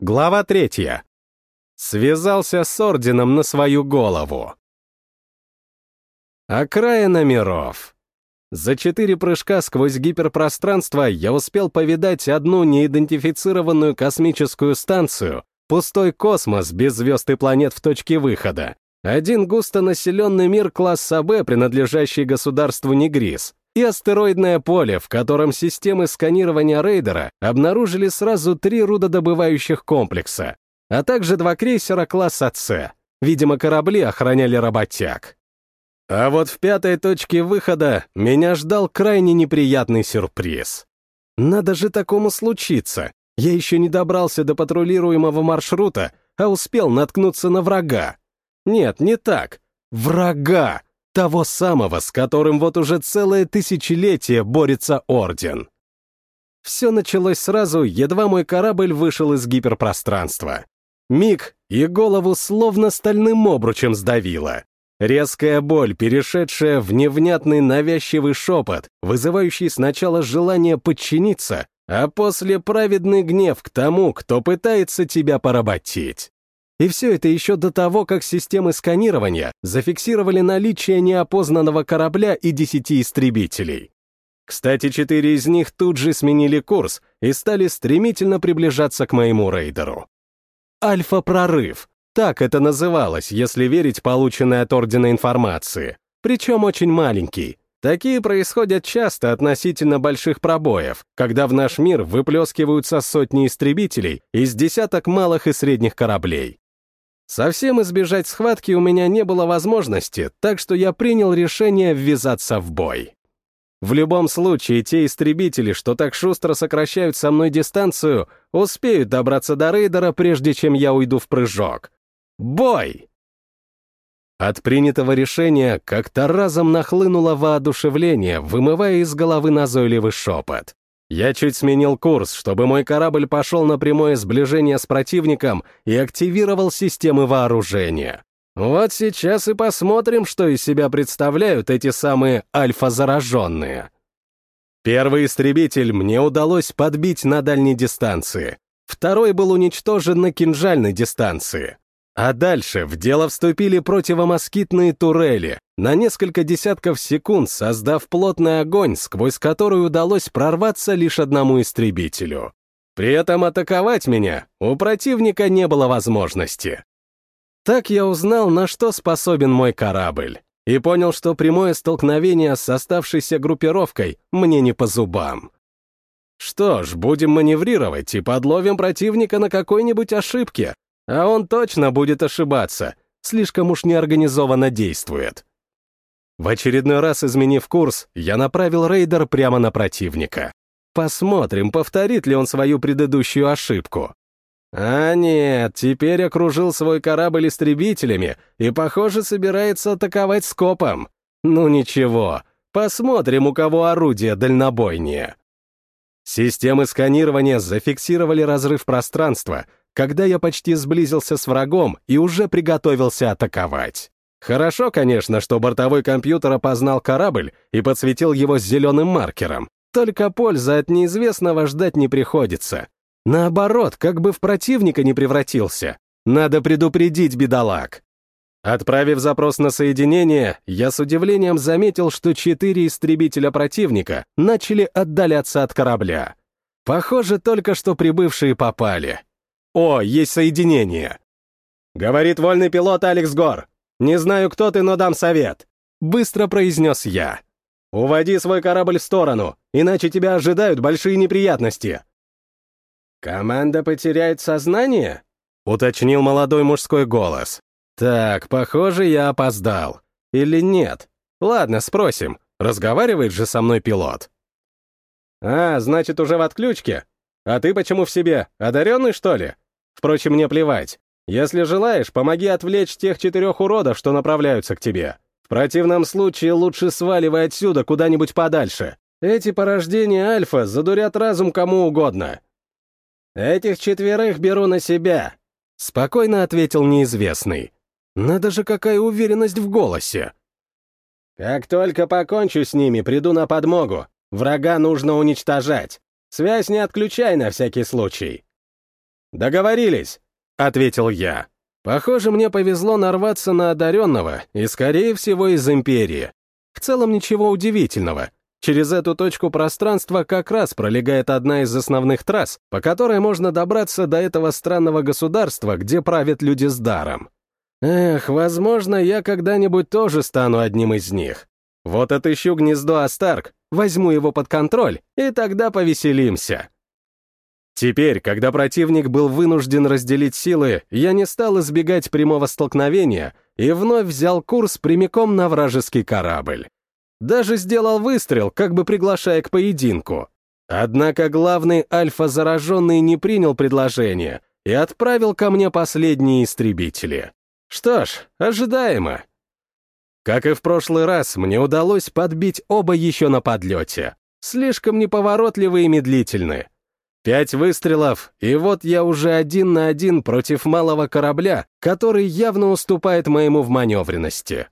Глава третья. Связался с орденом на свою голову. Окраина миров. За четыре прыжка сквозь гиперпространство я успел повидать одну неидентифицированную космическую станцию, пустой космос без звезд и планет в точке выхода, один густонаселенный мир класса Б, принадлежащий государству Негрис, и астероидное поле, в котором системы сканирования рейдера обнаружили сразу три рудодобывающих комплекса, а также два крейсера класса С. Видимо, корабли охраняли работяг. А вот в пятой точке выхода меня ждал крайне неприятный сюрприз. Надо же такому случиться. Я еще не добрался до патрулируемого маршрута, а успел наткнуться на врага. Нет, не так. Врага! Того самого, с которым вот уже целое тысячелетие борется Орден. Все началось сразу, едва мой корабль вышел из гиперпространства. Миг, и голову словно стальным обручем сдавило. Резкая боль, перешедшая в невнятный навязчивый шепот, вызывающий сначала желание подчиниться, а после праведный гнев к тому, кто пытается тебя поработить. И все это еще до того, как системы сканирования зафиксировали наличие неопознанного корабля и десяти истребителей. Кстати, четыре из них тут же сменили курс и стали стремительно приближаться к моему рейдеру. Альфа-прорыв. Так это называлось, если верить полученной от Ордена информации. Причем очень маленький. Такие происходят часто относительно больших пробоев, когда в наш мир выплескиваются сотни истребителей из десяток малых и средних кораблей. Совсем избежать схватки у меня не было возможности, так что я принял решение ввязаться в бой. В любом случае, те истребители, что так шустро сокращают со мной дистанцию, успеют добраться до рейдера, прежде чем я уйду в прыжок. Бой! От принятого решения как-то разом нахлынуло воодушевление, вымывая из головы назойливый шепот. Я чуть сменил курс, чтобы мой корабль пошел на прямое сближение с противником и активировал системы вооружения. Вот сейчас и посмотрим, что из себя представляют эти самые альфа-зараженные. Первый истребитель мне удалось подбить на дальней дистанции. Второй был уничтожен на кинжальной дистанции. А дальше в дело вступили противомоскитные турели, на несколько десятков секунд создав плотный огонь, сквозь который удалось прорваться лишь одному истребителю. При этом атаковать меня у противника не было возможности. Так я узнал, на что способен мой корабль, и понял, что прямое столкновение с оставшейся группировкой мне не по зубам. Что ж, будем маневрировать и подловим противника на какой-нибудь ошибке, а он точно будет ошибаться, слишком уж неорганизованно действует. В очередной раз изменив курс, я направил рейдер прямо на противника. Посмотрим, повторит ли он свою предыдущую ошибку. А нет, теперь окружил свой корабль истребителями и, похоже, собирается атаковать скопом. Ну ничего, посмотрим, у кого орудие дальнобойнее. Системы сканирования зафиксировали разрыв пространства, когда я почти сблизился с врагом и уже приготовился атаковать. Хорошо, конечно, что бортовой компьютер опознал корабль и подсветил его зеленым маркером, только пользы от неизвестного ждать не приходится. Наоборот, как бы в противника не превратился. Надо предупредить бедолаг. Отправив запрос на соединение, я с удивлением заметил, что четыре истребителя противника начали отдаляться от корабля. Похоже, только что прибывшие попали. О, есть соединение. Говорит вольный пилот Алекс Гор. Не знаю, кто ты, но дам совет. Быстро произнес я. Уводи свой корабль в сторону, иначе тебя ожидают большие неприятности. Команда потеряет сознание? Уточнил молодой мужской голос. Так, похоже, я опоздал. Или нет? Ладно, спросим. Разговаривает же со мной пилот. А, значит, уже в отключке? А ты почему в себе? Одаренный, что ли? Впрочем, мне плевать. Если желаешь, помоги отвлечь тех четырех уродов, что направляются к тебе. В противном случае лучше сваливай отсюда куда-нибудь подальше. Эти порождения Альфа задурят разум кому угодно. Этих четверых беру на себя, — спокойно ответил неизвестный. Надо же, какая уверенность в голосе. Как только покончу с ними, приду на подмогу. Врага нужно уничтожать. Связь не отключай на всякий случай. договорились», — ответил я. Похоже, мне повезло нарваться на одаренного, и, скорее всего, из Империи. В целом ничего удивительного. Через эту точку пространства как раз пролегает одна из основных трасс, по которой можно добраться до этого странного государства, где правят люди с даром. Эх, возможно, я когда-нибудь тоже стану одним из них. Вот отыщу гнездо Астарк, возьму его под контроль, и тогда повеселимся. Теперь, когда противник был вынужден разделить силы, я не стал избегать прямого столкновения и вновь взял курс прямиком на вражеский корабль. Даже сделал выстрел, как бы приглашая к поединку. Однако главный альфа-зараженный не принял предложение и отправил ко мне последние истребители. Что ж, ожидаемо. Как и в прошлый раз, мне удалось подбить оба еще на подлете. Слишком неповоротливые и медлительны. Пять выстрелов, и вот я уже один на один против малого корабля, который явно уступает моему в маневренности.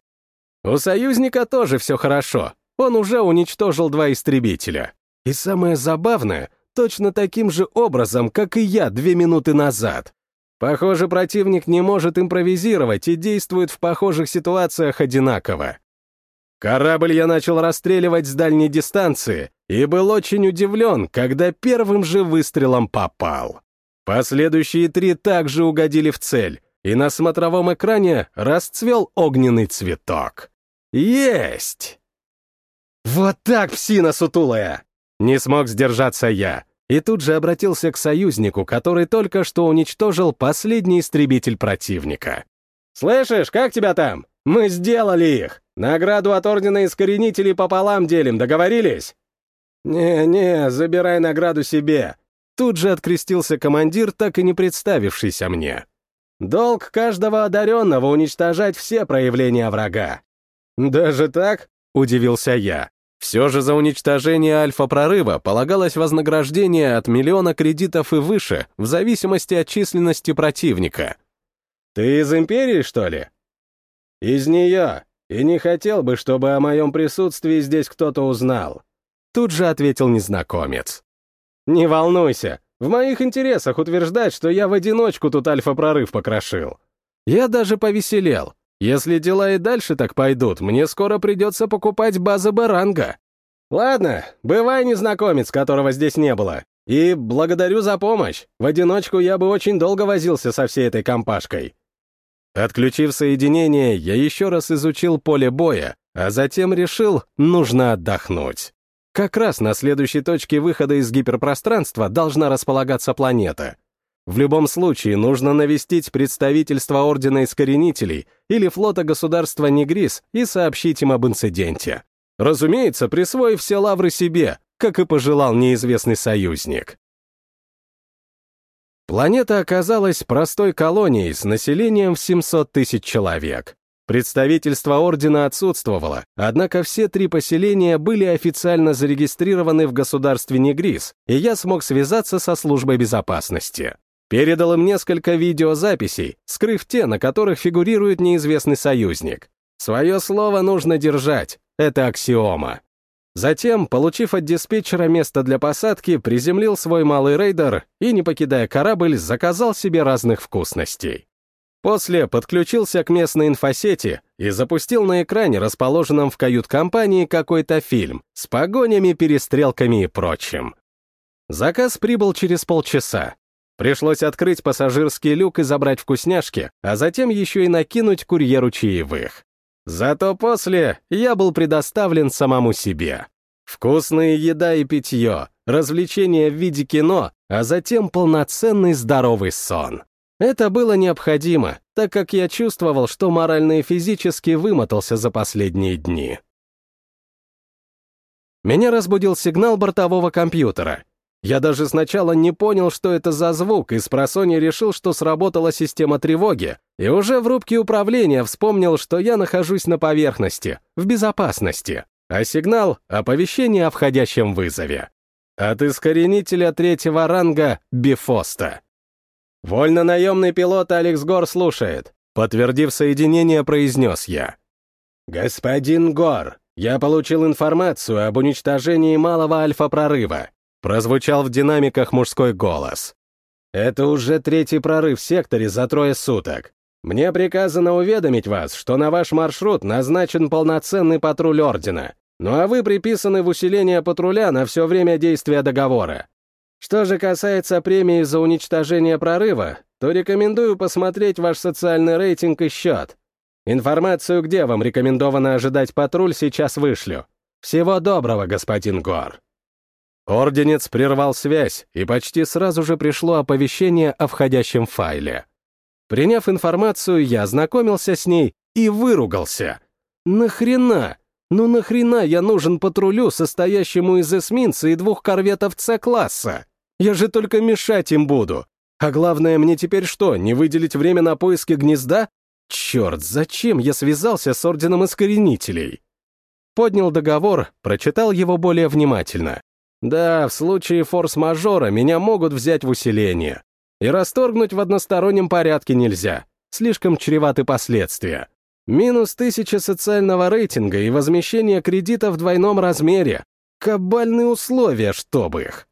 У союзника тоже все хорошо, он уже уничтожил два истребителя. И самое забавное, точно таким же образом, как и я две минуты назад. Похоже, противник не может импровизировать и действует в похожих ситуациях одинаково. Корабль я начал расстреливать с дальней дистанции и был очень удивлен, когда первым же выстрелом попал. Последующие три также угодили в цель, и на смотровом экране расцвел огненный цветок. Есть! Вот так, псина сутулая! Не смог сдержаться я, и тут же обратился к союзнику, который только что уничтожил последний истребитель противника. «Слышишь, как тебя там? Мы сделали их! Награду от Ордена Искоренителей пополам делим, договорились?» «Не-не, забирай награду себе!» Тут же открестился командир, так и не представившийся мне. «Долг каждого одаренного уничтожать все проявления врага». «Даже так?» — удивился я. Все же за уничтожение альфа-прорыва полагалось вознаграждение от миллиона кредитов и выше, в зависимости от численности противника. «Ты из Империи, что ли?» «Из нее», и не хотел бы, чтобы о моем присутствии здесь кто-то узнал. Тут же ответил незнакомец. Не волнуйся, в моих интересах утверждать, что я в одиночку тут альфа-прорыв покрошил. Я даже повеселел. Если дела и дальше так пойдут, мне скоро придется покупать базы Баранга. Ладно, бывай незнакомец, которого здесь не было. И благодарю за помощь. В одиночку я бы очень долго возился со всей этой компашкой. Отключив соединение, я еще раз изучил поле боя, а затем решил, нужно отдохнуть. Как раз на следующей точке выхода из гиперпространства должна располагаться планета. В любом случае нужно навестить представительство Ордена Искоренителей или флота государства Негрис и сообщить им об инциденте. Разумеется, присвоив все лавры себе, как и пожелал неизвестный союзник. Планета оказалась простой колонией с населением в 700 тысяч человек. Представительство Ордена отсутствовало, однако все три поселения были официально зарегистрированы в государстве Негрис, и я смог связаться со службой безопасности. Передал им несколько видеозаписей, скрыв те, на которых фигурирует неизвестный союзник. Свое слово нужно держать, это аксиома. Затем, получив от диспетчера место для посадки, приземлил свой малый рейдер и, не покидая корабль, заказал себе разных вкусностей. После подключился к местной инфосети и запустил на экране, расположенном в кают-компании, какой-то фильм с погонями, перестрелками и прочим. Заказ прибыл через полчаса. Пришлось открыть пассажирский люк и забрать вкусняшки, а затем еще и накинуть курьеру чаевых. Зато после я был предоставлен самому себе. Вкусная еда и питье, развлечения в виде кино, а затем полноценный здоровый сон. Это было необходимо, так как я чувствовал, что морально и физически вымотался за последние дни. Меня разбудил сигнал бортового компьютера. Я даже сначала не понял, что это за звук, и с решил, что сработала система тревоги, и уже в рубке управления вспомнил, что я нахожусь на поверхности, в безопасности, а сигнал — оповещение о входящем вызове. От искоренителя третьего ранга Бифоста. «Вольно-наемный пилот Алекс Гор слушает», — подтвердив соединение, произнес я. «Господин Гор, я получил информацию об уничтожении малого альфа-прорыва. Прозвучал в динамиках мужской голос. Это уже третий прорыв в секторе за трое суток. Мне приказано уведомить вас, что на ваш маршрут назначен полноценный патруль Ордена, ну а вы приписаны в усиление патруля на все время действия договора. Что же касается премии за уничтожение прорыва, то рекомендую посмотреть ваш социальный рейтинг и счет. Информацию, где вам рекомендовано ожидать патруль, сейчас вышлю. Всего доброго, господин Гор. Орденец прервал связь, и почти сразу же пришло оповещение о входящем файле. Приняв информацию, я ознакомился с ней и выругался. Нахрена? Ну нахрена я нужен патрулю, состоящему из эсминца и двух корветов С-класса? Я же только мешать им буду. А главное, мне теперь что, не выделить время на поиски гнезда? Черт, зачем я связался с Орденом Искоренителей? Поднял договор, прочитал его более внимательно. Да, в случае форс-мажора меня могут взять в усиление. И расторгнуть в одностороннем порядке нельзя. Слишком чреваты последствия. Минус тысяча социального рейтинга и возмещение кредита в двойном размере. Кабальные условия, чтобы их.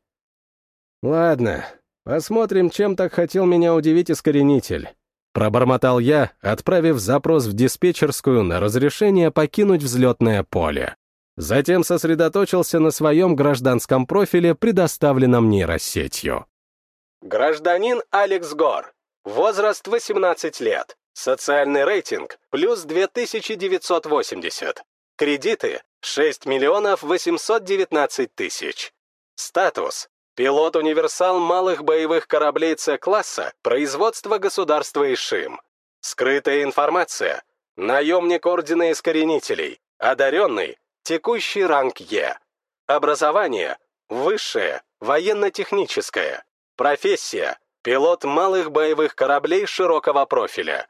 Ладно, «Посмотрим, чем так хотел меня удивить искоренитель». Пробормотал я, отправив запрос в диспетчерскую на разрешение покинуть взлетное поле. Затем сосредоточился на своем гражданском профиле, предоставленном нейросетью. Гражданин Алекс Гор. Возраст 18 лет. Социальный рейтинг плюс 2980. Кредиты 6 миллионов 819 тысяч. Статус Пилот-универсал малых боевых кораблей С-класса, производство государства Ишим. Скрытая информация. Наемник Ордена Искоренителей. Одаренный. Текущий ранг Е. Образование. Высшее. Военно-техническое. Профессия. Пилот малых боевых кораблей широкого профиля.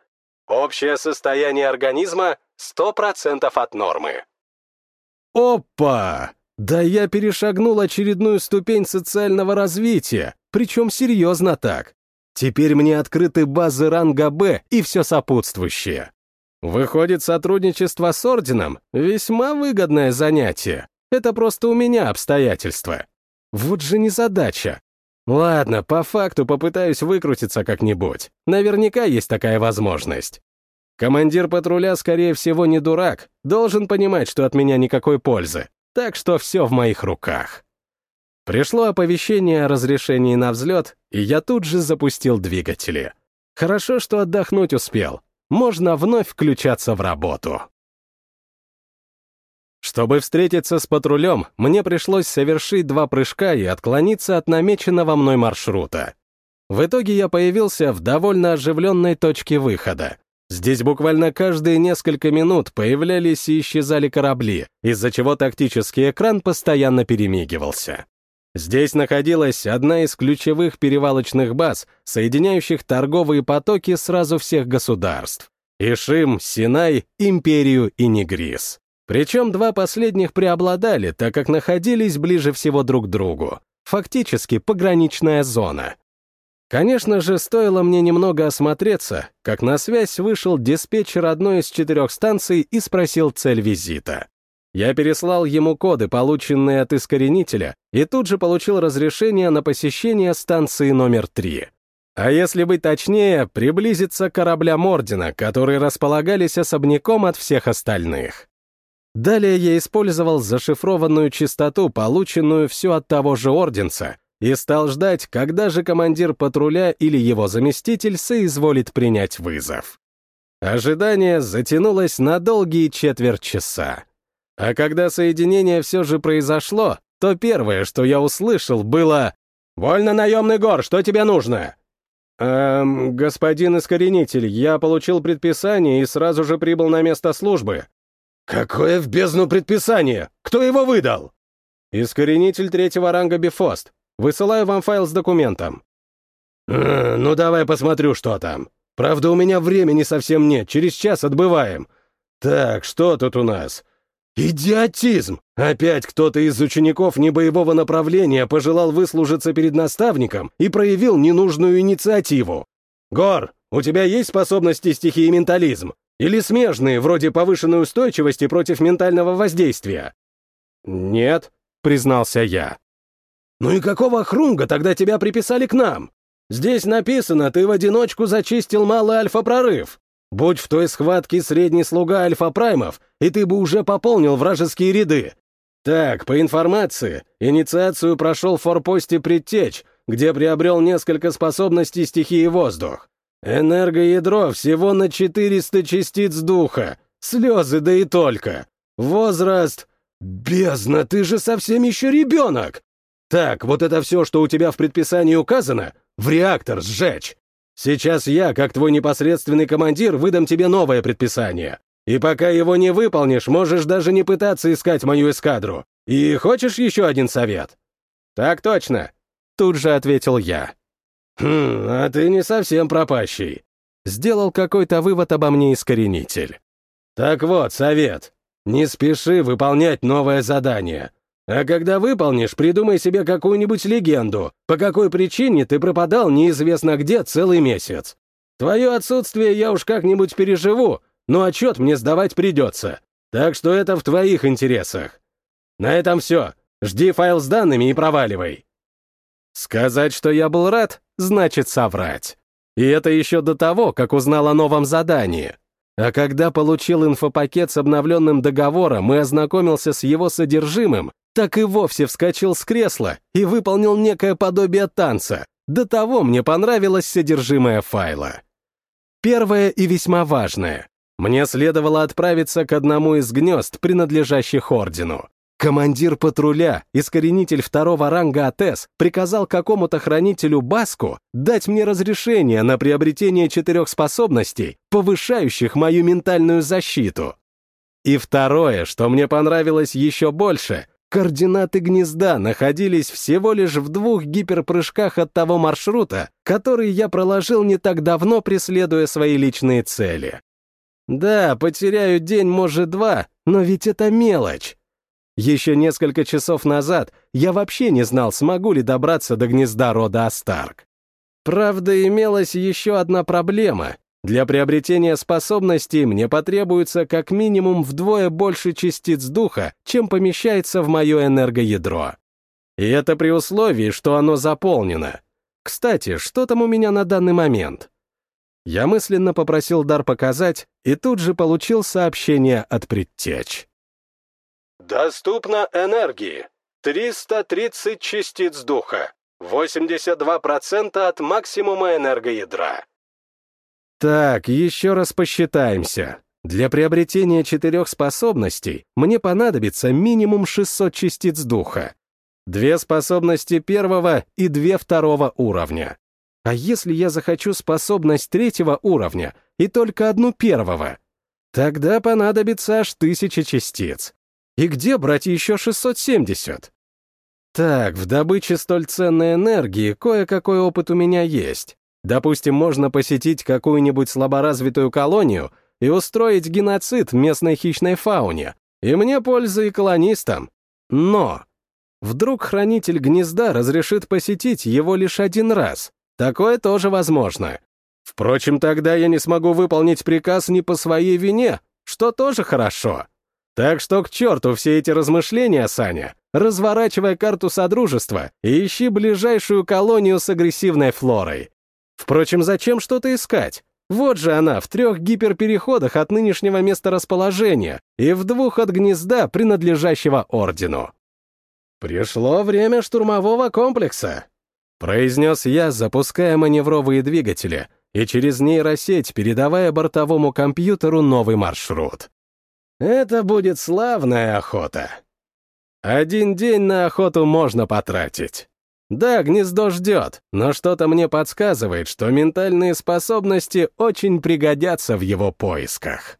Общее состояние организма 100% от нормы. Опа! Да я перешагнул очередную ступень социального развития, причем серьезно так. Теперь мне открыты базы ранга Б и все сопутствующее. Выходит, сотрудничество с Орденом — весьма выгодное занятие. Это просто у меня обстоятельства. Вот же незадача. Ладно, по факту попытаюсь выкрутиться как-нибудь. Наверняка есть такая возможность. Командир патруля, скорее всего, не дурак, должен понимать, что от меня никакой пользы так что все в моих руках. Пришло оповещение о разрешении на взлет, и я тут же запустил двигатели. Хорошо, что отдохнуть успел. Можно вновь включаться в работу. Чтобы встретиться с патрулем, мне пришлось совершить два прыжка и отклониться от намеченного мной маршрута. В итоге я появился в довольно оживленной точке выхода. Здесь буквально каждые несколько минут появлялись и исчезали корабли, из-за чего тактический экран постоянно перемигивался. Здесь находилась одна из ключевых перевалочных баз, соединяющих торговые потоки сразу всех государств. Ишим, Синай, Империю и Негрис. Причем два последних преобладали, так как находились ближе всего друг к другу. Фактически пограничная зона. Конечно же, стоило мне немного осмотреться, как на связь вышел диспетчер одной из четырех станций и спросил цель визита. Я переслал ему коды, полученные от искоренителя, и тут же получил разрешение на посещение станции номер три. А если быть точнее, приблизиться к кораблям Ордена, которые располагались особняком от всех остальных. Далее я использовал зашифрованную частоту, полученную все от того же Орденца, и стал ждать, когда же командир патруля или его заместитель соизволит принять вызов. Ожидание затянулось на долгие четверть часа. А когда соединение все же произошло, то первое, что я услышал, было «Вольно, наемный гор, что тебе нужно?» «Эм, господин Искоренитель, я получил предписание и сразу же прибыл на место службы». «Какое в бездну предписание? Кто его выдал?» «Искоренитель третьего ранга Бифост. Высылаю вам файл с документом». «А, «Ну давай посмотрю, что там. Правда, у меня времени совсем нет, через час отбываем. Так, что тут у нас?» «Идиотизм! Опять кто-то из учеников небоевого направления пожелал выслужиться перед наставником и проявил ненужную инициативу. Гор, у тебя есть способности стихии ментализм? Или смежные, вроде повышенной устойчивости против ментального воздействия?» «Нет», — признался я. «Ну и какого хрунга тогда тебя приписали к нам?» Здесь написано, ты в одиночку зачистил малый альфа-прорыв. Будь в той схватке средний слуга альфа-праймов, и ты бы уже пополнил вражеские ряды. Так, по информации, инициацию прошел в форпосте Предтечь, где приобрел несколько способностей стихии воздух. Энергоядро всего на 400 частиц духа. Слезы, да и только. Возраст... Бездна, ты же совсем еще ребенок! Так, вот это все, что у тебя в предписании указано, в реактор сжечь. Сейчас я, как твой непосредственный командир, выдам тебе новое предписание. И пока его не выполнишь, можешь даже не пытаться искать мою эскадру. И хочешь еще один совет?» «Так точно», — тут же ответил я. «Хм, а ты не совсем пропащий», — сделал какой-то вывод обо мне искоренитель. «Так вот, совет. Не спеши выполнять новое задание. А когда выполнишь, придумай себе какую-нибудь легенду, по какой причине ты пропадал неизвестно где целый месяц. Твое отсутствие я уж как-нибудь переживу, но отчет мне сдавать придется. Так что это в твоих интересах. На этом все. Жди файл с данными и проваливай. Сказать, что я был рад, значит соврать. И это еще до того, как узнал о новом задании. А когда получил инфопакет с обновленным договором и ознакомился с его содержимым, так и вовсе вскочил с кресла и выполнил некое подобие танца. До того мне понравилось содержимое файла. Первое и весьма важное. Мне следовало отправиться к одному из гнезд, принадлежащих ордену. Командир патруля, искоренитель второго ранга АТС, приказал какому-то хранителю Баску дать мне разрешение на приобретение четырех способностей, повышающих мою ментальную защиту. И второе, что мне понравилось еще больше, координаты гнезда находились всего лишь в двух гиперпрыжках от того маршрута, который я проложил не так давно, преследуя свои личные цели. Да, потеряю день, может, два, но ведь это мелочь. Еще несколько часов назад я вообще не знал, смогу ли добраться до гнезда рода Астарк. Правда, имелась еще одна проблема. Для приобретения способностей мне потребуется как минимум вдвое больше частиц духа, чем помещается в мое энергоядро. И это при условии, что оно заполнено. Кстати, что там у меня на данный момент? Я мысленно попросил дар показать и тут же получил сообщение от предтеч. Доступно энергии. 330 частиц духа. 82% от максимума энергоядра. Так, еще раз посчитаемся. Для приобретения четырех способностей мне понадобится минимум 600 частиц духа. Две способности первого и две второго уровня. А если я захочу способность третьего уровня и только одну первого? Тогда понадобится аж тысяча частиц. И где брать еще 670? Так, в добыче столь ценной энергии кое-какой опыт у меня есть. Допустим, можно посетить какую-нибудь слаборазвитую колонию и устроить геноцид местной хищной фауне. И мне польза и колонистам. Но вдруг хранитель гнезда разрешит посетить его лишь один раз. Такое тоже возможно. Впрочем, тогда я не смогу выполнить приказ не по своей вине, что тоже хорошо. Так что к черту все эти размышления, Саня. Разворачивай карту Содружества и ищи ближайшую колонию с агрессивной флорой. Впрочем, зачем что-то искать? Вот же она, в трех гиперпереходах от нынешнего места расположения и в двух от гнезда, принадлежащего Ордену. «Пришло время штурмового комплекса», — произнес я, запуская маневровые двигатели и через нейросеть передавая бортовому компьютеру новый маршрут. Это будет славная охота. Один день на охоту можно потратить. Да, гнездо ждет, но что-то мне подсказывает, что ментальные способности очень пригодятся в его поисках.